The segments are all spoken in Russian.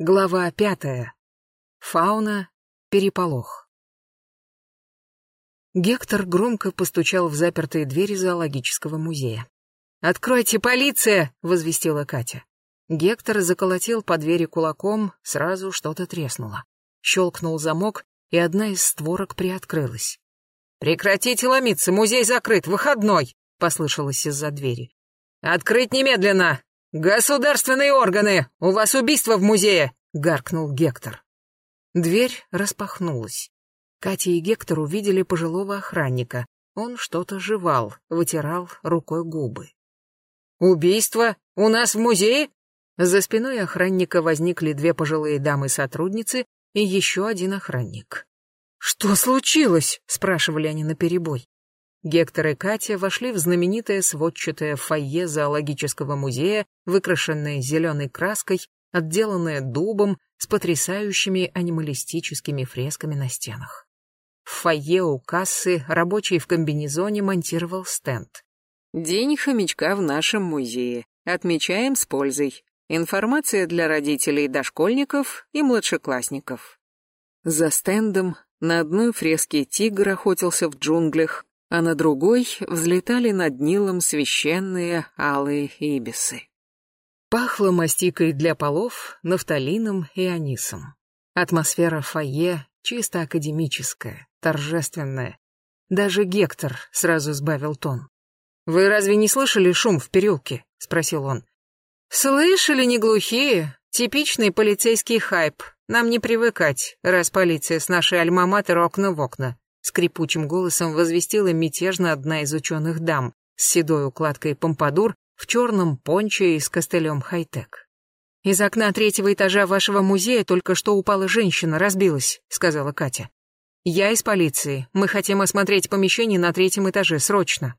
Глава пятая. Фауна. Переполох. Гектор громко постучал в запертые двери зоологического музея. «Откройте, полиция!» — возвестила Катя. Гектор заколотил по двери кулаком, сразу что-то треснуло. Щелкнул замок, и одна из створок приоткрылась. «Прекратите ломиться, музей закрыт, выходной!» — послышалось из-за двери. «Открыть немедленно! «Государственные органы! У вас убийство в музее!» — гаркнул Гектор. Дверь распахнулась. Катя и Гектор увидели пожилого охранника. Он что-то жевал, вытирал рукой губы. «Убийство? У нас в музее?» За спиной охранника возникли две пожилые дамы-сотрудницы и еще один охранник. «Что случилось?» — спрашивали они наперебой. Гектор и Катя вошли в знаменитое сводчатое фойе зоологического музея, выкрашенное зеленой краской, отделанное дубом с потрясающими анималистическими фресками на стенах. В фойе у кассы рабочий в комбинезоне монтировал стенд. «День хомячка в нашем музее. Отмечаем с пользой. Информация для родителей дошкольников и младшеклассников». За стендом на одной фреске тигр охотился в джунглях, а на другой взлетали над Нилом священные алые ибисы. Пахло мастикой для полов, нафталином и анисом. Атмосфера фойе чисто академическая, торжественная. Даже Гектор сразу сбавил тон. «Вы разве не слышали шум в переулке?» — спросил он. «Слышали, не глухие. Типичный полицейский хайп. Нам не привыкать, раз полиция с нашей альма-матер окна в окна скрипучим голосом возвестила мятежно одна из ученых дам с седой укладкой помпадур в черном понче и с костылем хай-тек. «Из окна третьего этажа вашего музея только что упала женщина, разбилась», — сказала Катя. «Я из полиции. Мы хотим осмотреть помещение на третьем этаже, срочно».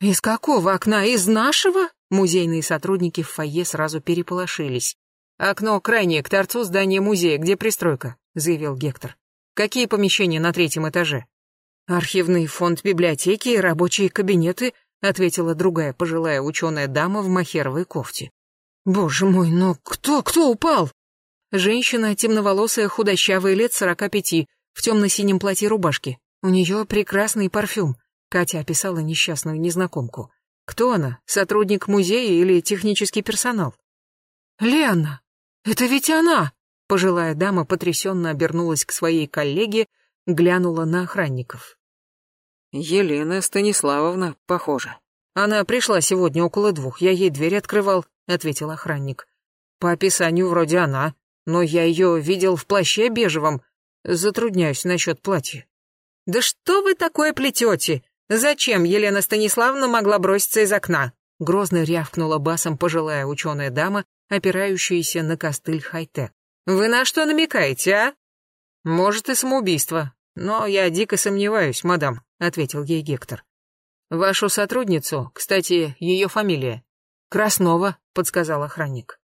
«Из какого окна? Из нашего?» Музейные сотрудники в фойе сразу переполошились. «Окно крайнее, к торцу здания музея, где пристройка», — заявил Гектор. «Какие помещения на третьем этаже?» «Архивный фонд библиотеки и рабочие кабинеты», ответила другая пожилая ученая дама в махеровой кофте. «Боже мой, но кто, кто упал?» Женщина, темноволосая, худощавая, лет сорока пяти, в темно-синем платье рубашки. У нее прекрасный парфюм. Катя описала несчастную незнакомку. Кто она, сотрудник музея или технический персонал? «Лена! Это ведь она!» Пожилая дама потрясенно обернулась к своей коллеге, глянула на охранников. «Елена Станиславовна, похоже. Она пришла сегодня около двух, я ей дверь открывал», — ответил охранник. «По описанию вроде она, но я ее видел в плаще бежевом. Затрудняюсь насчет платья». «Да что вы такое плетете? Зачем Елена Станиславовна могла броситься из окна?» Грозно рявкнула басом пожилая ученая дама, опирающаяся на костыль хай-тек. «Вы на что намекаете, а?» «Может, и самоубийство. Но я дико сомневаюсь, мадам», — ответил ей Гектор. «Вашу сотрудницу, кстати, ее фамилия?» «Краснова», — подсказал охранник.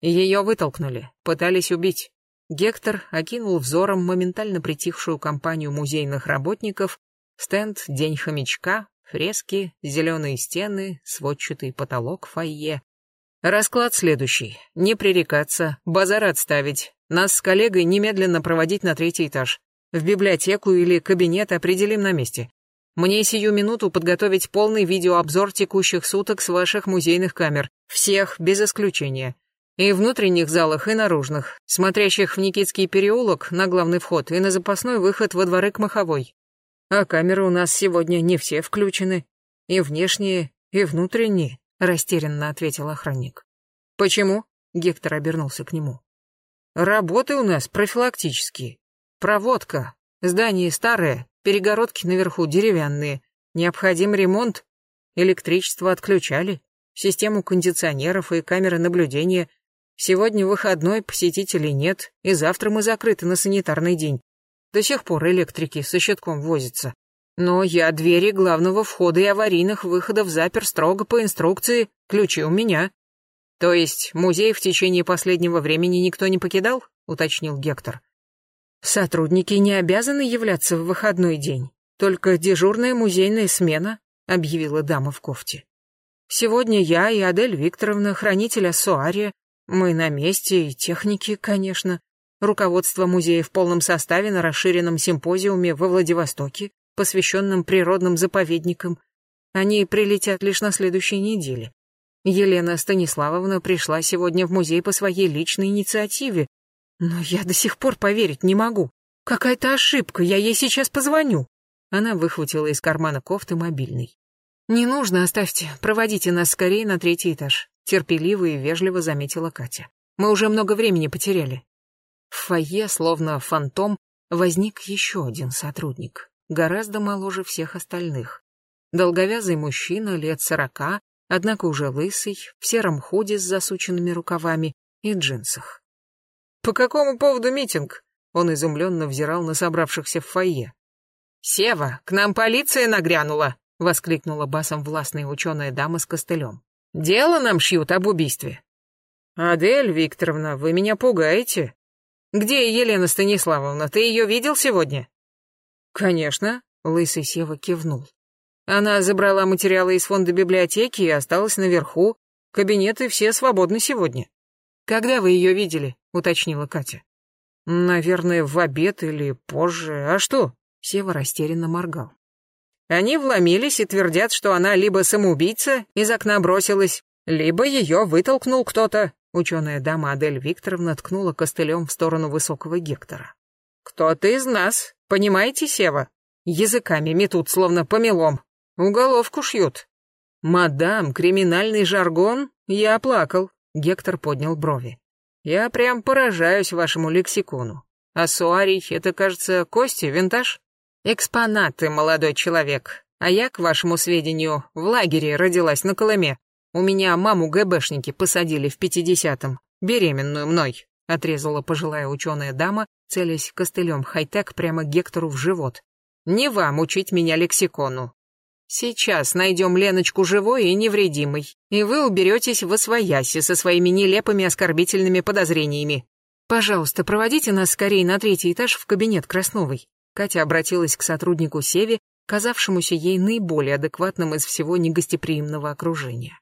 Ее вытолкнули, пытались убить. Гектор окинул взором моментально притихшую компанию музейных работников, стенд «День хомячка», фрески, зеленые стены, сводчатый потолок фойе. Расклад следующий. Не пререкаться, базар отставить, нас с коллегой немедленно проводить на третий этаж. В библиотеку или кабинет определим на месте. Мне сию минуту подготовить полный видеообзор текущих суток с ваших музейных камер. Всех, без исключения. И внутренних залах, и наружных, смотрящих в Никитский переулок на главный вход и на запасной выход во дворы к Маховой. А камеры у нас сегодня не все включены. И внешние, и внутренние, растерянно ответил охранник. Почему? Гектор обернулся к нему. Работы у нас профилактические. Проводка. Здание старое, перегородки наверху деревянные. Необходим ремонт. Электричество отключали. Систему кондиционеров и камеры наблюдения. Сегодня выходной, посетителей нет, и завтра мы закрыты на санитарный день. До сих пор электрики со щитком возятся. Но я двери главного входа и аварийных выходов запер строго по инструкции, ключи у меня. То есть музей в течение последнего времени никто не покидал? уточнил Гектор. Сотрудники не обязаны являться в выходной день, только дежурная музейная смена, объявила дама в кофте. Сегодня я и Адель Викторовна, хранитель Ассуария, Мы на месте, и техники, конечно. Руководство музея в полном составе на расширенном симпозиуме во Владивостоке, посвященном природным заповедникам. Они прилетят лишь на следующей неделе. Елена Станиславовна пришла сегодня в музей по своей личной инициативе, но я до сих пор поверить не могу. Какая-то ошибка, я ей сейчас позвоню. Она выхватила из кармана кофты мобильный. «Не нужно, оставьте, проводите нас скорее на третий этаж», терпеливо и вежливо заметила Катя. «Мы уже много времени потеряли». В фойе, словно фантом, возник еще один сотрудник, гораздо моложе всех остальных. Долговязый мужчина лет сорока, однако уже лысый, в сером худе с засученными рукавами и джинсах. «По какому поводу митинг?» Он изумленно взирал на собравшихся в фойе. «Сева, к нам полиция нагрянула!» — воскликнула басом властная ученая дама с костылем. «Дело нам шьют об убийстве». «Адель Викторовна, вы меня пугаете». «Где Елена Станиславовна? Ты ее видел сегодня?» «Конечно», — лысый Сева кивнул. «Она забрала материалы из фонда библиотеки и осталась наверху. Кабинеты все свободны сегодня». «Когда вы ее видели?» — уточнила Катя. «Наверное, в обед или позже. А что?» Сева растерянно моргал. Они вломились и твердят, что она либо самоубийца, из окна бросилась, либо ее вытолкнул кто-то. Ученая дама Адель Викторовна ткнула костылем в сторону высокого Гектора. «Кто-то из нас, понимаете, Сева? Языками метут, словно помелом. Уголовку шьют». «Мадам, криминальный жаргон? Я оплакал». Гектор поднял брови. «Я прям поражаюсь вашему лексикону. А суарий — это, кажется, кости, винтаж?» «Экспонаты, молодой человек. А я, к вашему сведению, в лагере родилась на Колыме. У меня маму ГБшники посадили в пятидесятом, беременную мной», — отрезала пожилая ученая дама, целясь костылем хай-тек прямо Гектору в живот. «Не вам учить меня лексикону. Сейчас найдем Леночку живой и невредимой, и вы уберетесь в освояси со своими нелепыми оскорбительными подозрениями. Пожалуйста, проводите нас скорее на третий этаж в кабинет Красновой. Катя обратилась к сотруднику Севе, казавшемуся ей наиболее адекватным из всего негостеприимного окружения.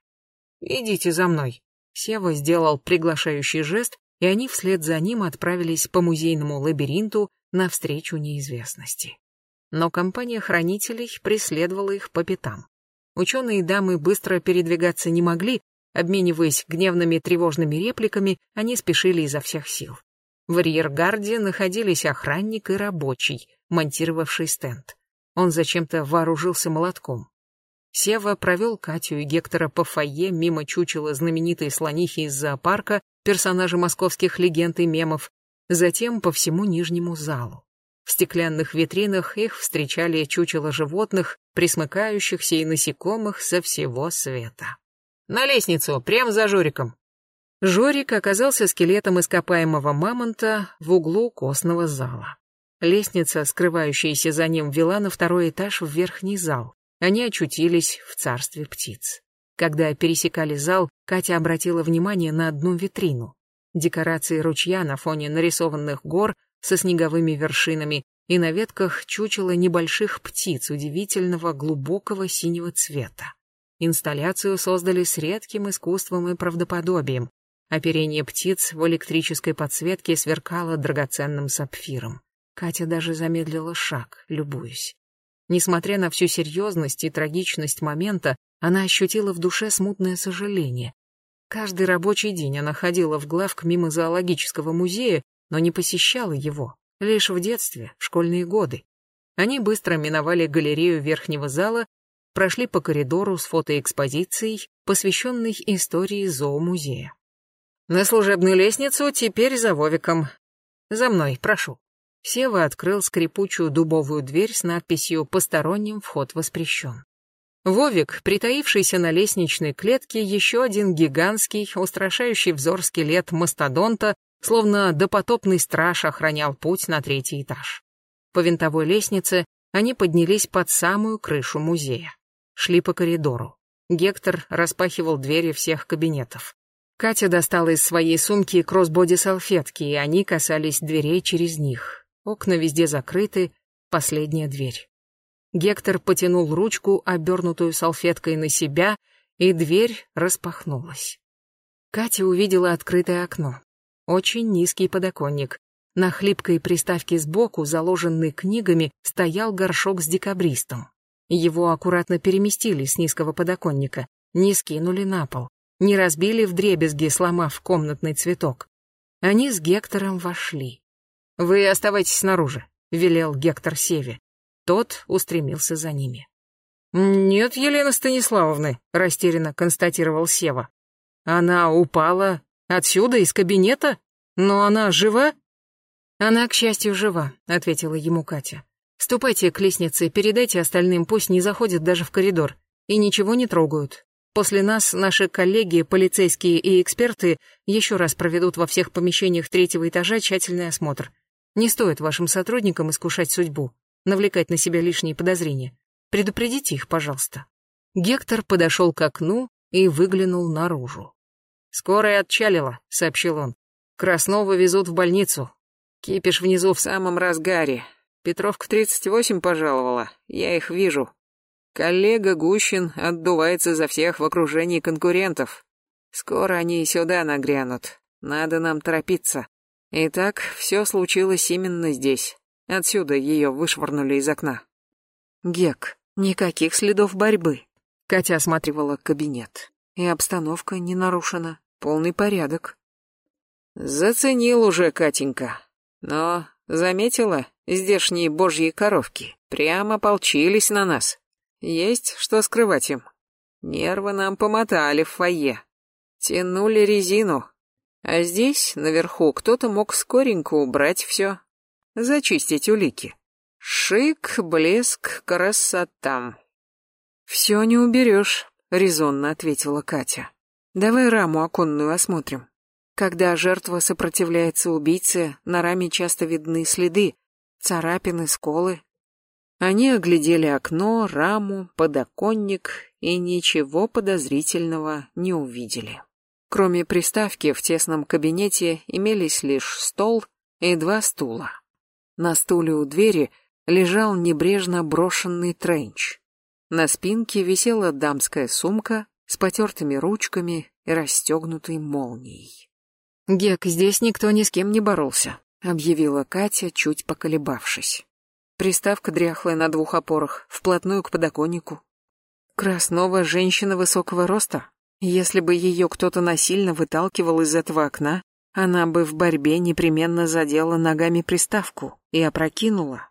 «Идите за мной». Сева сделал приглашающий жест, и они вслед за ним отправились по музейному лабиринту навстречу неизвестности. Но компания хранителей преследовала их по пятам. Ученые дамы быстро передвигаться не могли, обмениваясь гневными тревожными репликами, они спешили изо всех сил. В арьергарде находились охранник и рабочий, монтировавший стенд. Он зачем-то вооружился молотком. Сева провел Катю и Гектора по фойе мимо чучела знаменитой слонихи из зоопарка, персонажа московских легенд и мемов, затем по всему нижнему залу. В стеклянных витринах их встречали чучела животных, присмыкающихся и насекомых со всего света. «На лестницу, прямо за Жориком!» Жорик оказался скелетом ископаемого мамонта в углу костного зала. Лестница, скрывающаяся за ним, вела на второй этаж в верхний зал. Они очутились в царстве птиц. Когда пересекали зал, Катя обратила внимание на одну витрину. Декорации ручья на фоне нарисованных гор со снеговыми вершинами и на ветках чучело небольших птиц удивительного глубокого синего цвета. Инсталляцию создали с редким искусством и правдоподобием, Оперение птиц в электрической подсветке сверкало драгоценным сапфиром. Катя даже замедлила шаг, любуясь. Несмотря на всю серьезность и трагичность момента, она ощутила в душе смутное сожаление. Каждый рабочий день она ходила в главк мимо зоологического музея, но не посещала его, лишь в детстве, в школьные годы. Они быстро миновали галерею верхнего зала, прошли по коридору с фотоэкспозицией, посвященной истории зоомузея. На служебную лестницу теперь за Вовиком. За мной, прошу. Сева открыл скрипучую дубовую дверь с надписью «Посторонним вход воспрещен». Вовик, притаившийся на лестничной клетке, еще один гигантский, устрашающий взор скелет мастодонта, словно допотопный страж охранял путь на третий этаж. По винтовой лестнице они поднялись под самую крышу музея. Шли по коридору. Гектор распахивал двери всех кабинетов. Катя достала из своей сумки кроссбоди-салфетки, и они касались дверей через них. Окна везде закрыты, последняя дверь. Гектор потянул ручку, обернутую салфеткой на себя, и дверь распахнулась. Катя увидела открытое окно. Очень низкий подоконник. На хлипкой приставке сбоку, заложенной книгами, стоял горшок с декабристом. Его аккуратно переместили с низкого подоконника, не скинули на пол, не разбили в дребезги, сломав комнатный цветок. Они с Гектором вошли. «Вы оставайтесь снаружи», — велел Гектор Севе. Тот устремился за ними. «Нет, Елена Станиславовны», — растерянно констатировал Сева. «Она упала отсюда, из кабинета? Но она жива?» «Она, к счастью, жива», — ответила ему Катя. «Ступайте к лестнице, передайте остальным, пусть не заходят даже в коридор, и ничего не трогают. После нас наши коллеги, полицейские и эксперты еще раз проведут во всех помещениях третьего этажа тщательный осмотр. Не стоит вашим сотрудникам искушать судьбу, навлекать на себя лишние подозрения. Предупредите их, пожалуйста». Гектор подошел к окну и выглянул наружу. «Скорая отчалила», — сообщил он. «Краснова везут в больницу. Кипиш внизу в самом разгаре. Петровка 38 пожаловала, я их вижу. Коллега Гущин отдувается за всех в окружении конкурентов. Скоро они сюда нагрянут. Надо нам торопиться. Итак, все случилось именно здесь. Отсюда ее вышвырнули из окна. Гек, никаких следов борьбы. Катя осматривала кабинет. И обстановка не нарушена. Полный порядок. Заценил уже, Катенька. Но, заметила, здешние божьи коровки прямо полчились на нас. Есть что скрывать им. Нервы нам помотали в фойе. Тянули резину. А здесь, наверху, кто-то мог скоренько убрать все. Зачистить улики. Шик, блеск, красота. «Все не уберешь», — резонно ответила Катя. «Давай раму оконную осмотрим. Когда жертва сопротивляется убийце, на раме часто видны следы, царапины, сколы, они оглядели окно, раму, подоконник и ничего подозрительного не увидели. Кроме приставки в тесном кабинете имелись лишь стол и два стула. На стуле у двери лежал небрежно брошенный тренч. На спинке висела дамская сумка с потертыми ручками и расстегнутой молнией. «Гек, здесь никто ни с кем не боролся», — объявила Катя, чуть поколебавшись. Приставка дряхлая на двух опорах, вплотную к подоконнику. Краснова женщина высокого роста. Если бы ее кто-то насильно выталкивал из этого окна, она бы в борьбе непременно задела ногами приставку и опрокинула.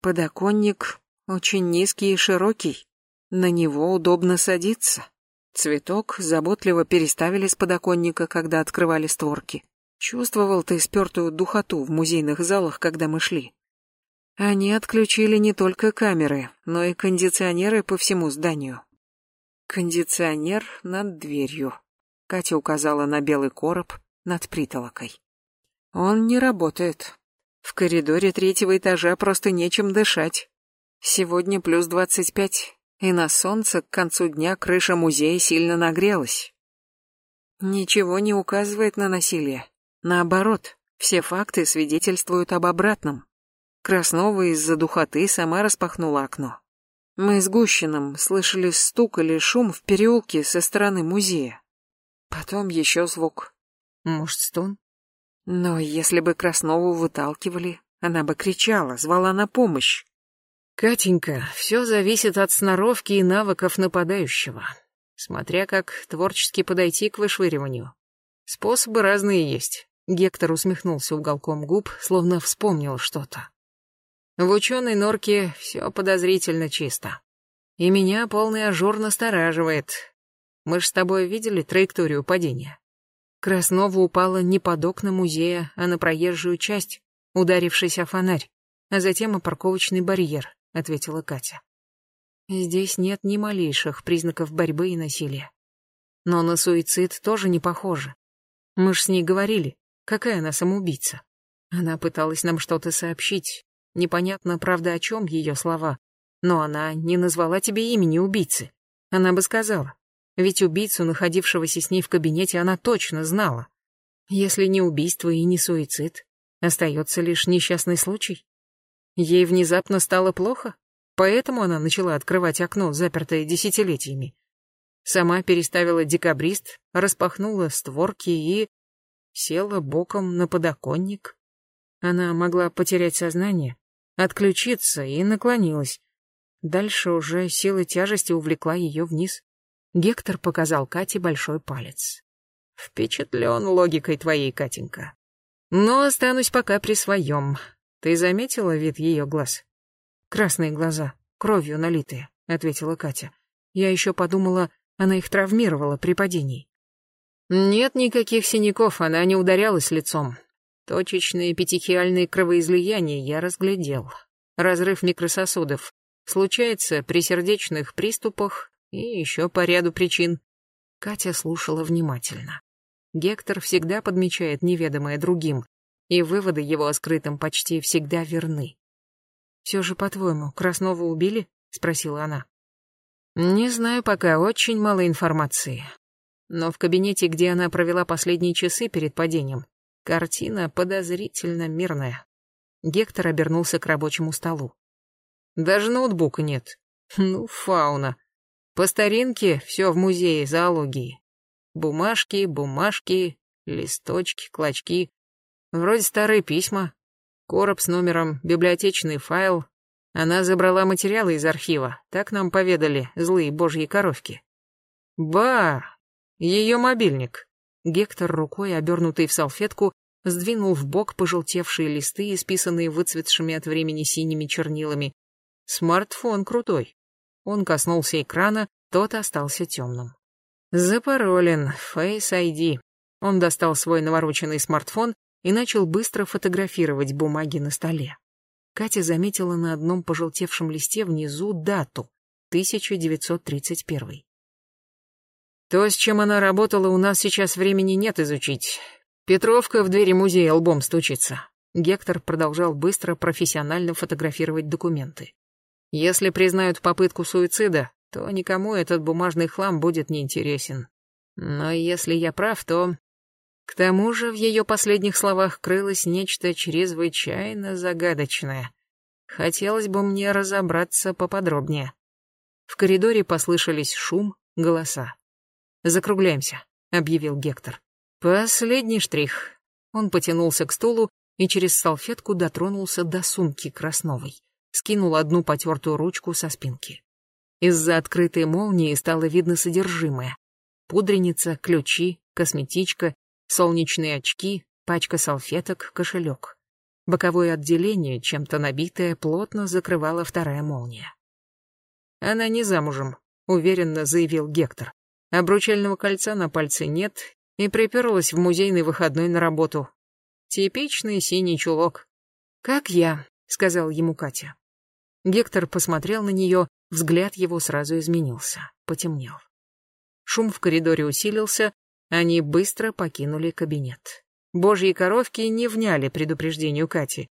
Подоконник очень низкий и широкий, на него удобно садиться. Цветок заботливо переставили с подоконника, когда открывали створки. Чувствовал ты спертую духоту в музейных залах, когда мы шли. Они отключили не только камеры, но и кондиционеры по всему зданию. Кондиционер над дверью. Катя указала на белый короб над притолокой. Он не работает. В коридоре третьего этажа просто нечем дышать. Сегодня плюс двадцать пять, и на солнце к концу дня крыша музея сильно нагрелась. Ничего не указывает на насилие. Наоборот, все факты свидетельствуют об обратном. Краснова из-за духоты сама распахнула окно. Мы с Гущиным слышали стук или шум в переулке со стороны музея. Потом еще звук. Может, стон? Но если бы Краснову выталкивали, она бы кричала, звала на помощь. Катенька, все зависит от сноровки и навыков нападающего. Смотря как творчески подойти к вышвыриванию. Способы разные есть. Гектор усмехнулся уголком губ, словно вспомнил что-то. В ученой норке все подозрительно чисто. И меня полный ажур настораживает. Мы ж с тобой видели траекторию падения. Краснова упала не под окна музея, а на проезжую часть, ударившись о фонарь, а затем о парковочный барьер, ответила Катя. Здесь нет ни малейших признаков борьбы и насилия. Но на суицид тоже не похоже. Мы ж с ней говорили, какая она самоубийца. Она пыталась нам что-то сообщить, Непонятно, правда, о чем ее слова. Но она не назвала тебе имени убийцы. Она бы сказала. Ведь убийцу, находившегося с ней в кабинете, она точно знала. Если не убийство и не суицид, остается лишь несчастный случай. Ей внезапно стало плохо, поэтому она начала открывать окно, запертое десятилетиями. Сама переставила декабрист, распахнула створки и... села боком на подоконник. Она могла потерять сознание, отключиться и наклонилась. Дальше уже сила тяжести увлекла ее вниз. Гектор показал Кате большой палец. Впечатлен логикой твоей, Катенька. Но останусь пока при своем. Ты заметила вид ее глаз? Красные глаза, кровью налитые, ответила Катя. Я еще подумала, она их травмировала при падении. Нет никаких синяков, она не ударялась лицом. Точечные петихиальные кровоизлияния я разглядел. Разрыв микрососудов. Случается при сердечных приступах и еще по ряду причин. Катя слушала внимательно. Гектор всегда подмечает неведомое другим, и выводы его о скрытом почти всегда верны. «Все же, по-твоему, Краснова убили?» — спросила она. Не знаю пока, очень мало информации. Но в кабинете, где она провела последние часы перед падением, картина подозрительно мирная. Гектор обернулся к рабочему столу. Даже ноутбука нет. Ну, фауна. По старинке все в музее зоологии. Бумажки, бумажки, листочки, клочки. Вроде старые письма. Короб с номером, библиотечный файл, она забрала материалы из архива, так нам поведали злые божьи коровки. Ба! Ее мобильник. Гектор рукой, обернутый в салфетку, сдвинул в бок пожелтевшие листы, исписанные выцветшими от времени синими чернилами. Смартфон крутой. Он коснулся экрана, тот остался темным. Запаролен, Face ID. Он достал свой навороченный смартфон и начал быстро фотографировать бумаги на столе. Катя заметила на одном пожелтевшем листе внизу дату — 1931. То, с чем она работала, у нас сейчас времени нет изучить. Петровка в двери музея лбом стучится. Гектор продолжал быстро профессионально фотографировать документы. Если признают попытку суицида, то никому этот бумажный хлам будет неинтересен. Но если я прав, то к тому же в ее последних словах крылось нечто чрезвычайно загадочное. Хотелось бы мне разобраться поподробнее. В коридоре послышались шум, голоса. «Закругляемся», — объявил Гектор. «Последний штрих». Он потянулся к стулу и через салфетку дотронулся до сумки Красновой. Скинул одну потертую ручку со спинки. Из-за открытой молнии стало видно содержимое. Пудреница, ключи, косметичка солнечные очки, пачка салфеток, кошелек. Боковое отделение, чем-то набитое, плотно закрывала вторая молния. «Она не замужем», — уверенно заявил Гектор. Обручального кольца на пальце нет и приперлась в музейный выходной на работу. Типичный синий чулок. «Как я», — сказал ему Катя. Гектор посмотрел на нее, взгляд его сразу изменился, потемнел. Шум в коридоре усилился, они быстро покинули кабинет. Божьи коровки не вняли предупреждению Кати.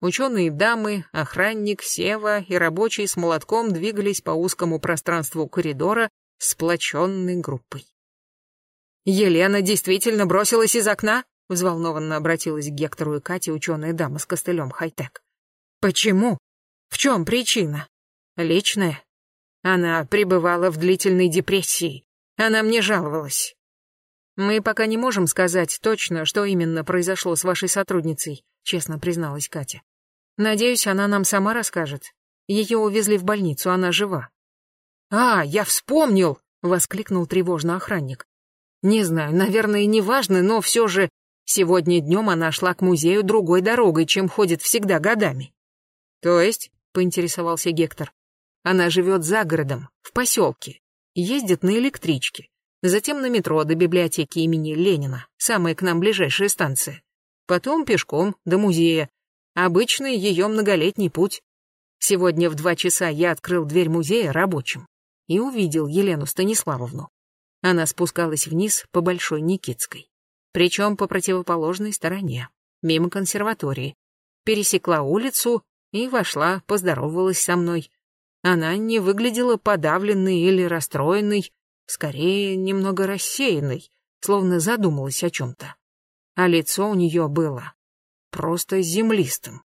Ученые дамы, охранник, Сева и рабочий с молотком двигались по узкому пространству коридора сплоченной группой. «Елена действительно бросилась из окна?» — взволнованно обратилась к Гектору и Кате ученая дама с костылем хай-тек. «Почему? В чем причина?» «Личная. Она пребывала в длительной депрессии. Она мне жаловалась. «Мы пока не можем сказать точно, что именно произошло с вашей сотрудницей», честно призналась Катя. «Надеюсь, она нам сама расскажет. Ее увезли в больницу, она жива». «А, я вспомнил!» — воскликнул тревожно охранник. «Не знаю, наверное, не важно, но все же сегодня днем она шла к музею другой дорогой, чем ходит всегда годами». «То есть?» — поинтересовался Гектор. «Она живет за городом, в поселке, ездит на электричке затем на метро до библиотеки имени Ленина, самая к нам ближайшая станция. Потом пешком до музея. Обычный ее многолетний путь. Сегодня в два часа я открыл дверь музея рабочим и увидел Елену Станиславовну. Она спускалась вниз по Большой Никитской, причем по противоположной стороне, мимо консерватории. Пересекла улицу и вошла, поздоровалась со мной. Она не выглядела подавленной или расстроенной, скорее немного рассеянной, словно задумалась о чем-то. А лицо у нее было просто землистым.